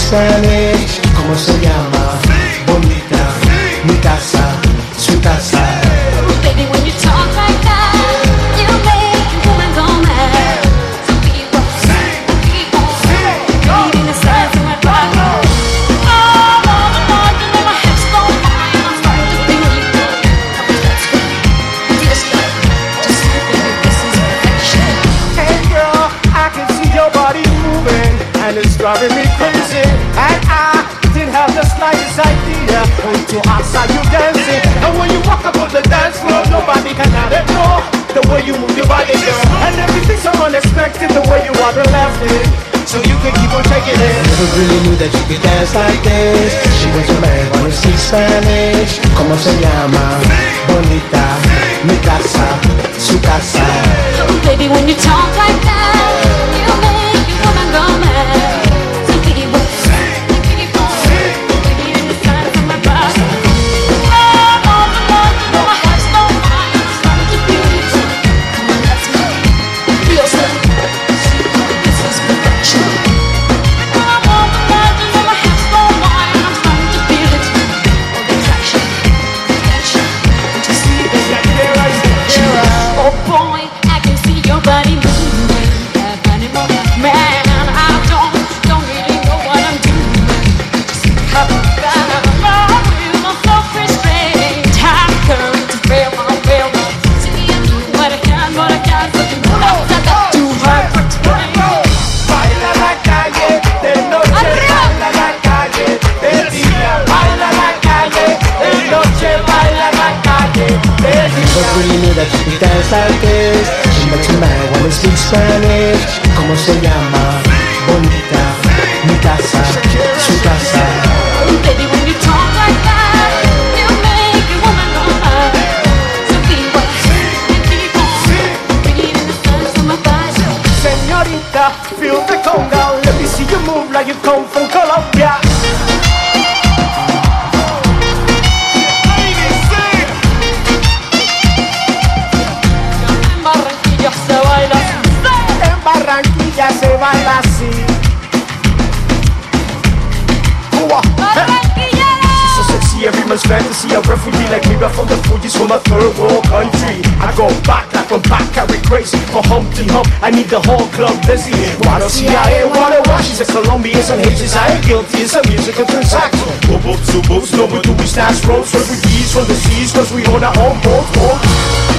Spanish. ¿Cómo se llama? Bonita, mi casa, su casa. Baby, when you talk like that, you make a woman go mad. So be what, be what, reading the of my body. Oh, Lord, Lord, you know my hips lie, and I'm starting to feel you. Let's go, just go, just go, baby, this is perfection. Hey girl, I can see your body moving, and it's driving me crazy. Idea until saw you dancing. And when you walk up on the dance floor, nobody can ignore the way you move your body, girl. And everything's so unexpected, the way you are the laughing. So you can keep on taking it. Never really knew that you could dance like this. She was a man, wanna speak Spanish. ¿Cómo se llama? Se llama? Bonita, mi casa, su casa. Baby, when you talk like that, you make a woman go mad. So be what, be what, reading the signs of my body. Señorita, feel the conga. Let me see you move like you come from Colombia. En Barranquilla se baila así. En Barranquilla se baila así. Cuba. Eh. Barranquillera. So sexy, every man's fantasy. A refugee like me, but from the Fuji's from a third world country. I go back, like from back, carry crazy. For Humpty Hump, I need the whole club busy. Why don't CIA wanna watch? She's a Colombian, some Haitians, I ain't guilty. It's a musical transaction. Boop, boop, boop, boop, no, we do we stash roads. Refugees from the seas, cause we own our own boat. boat.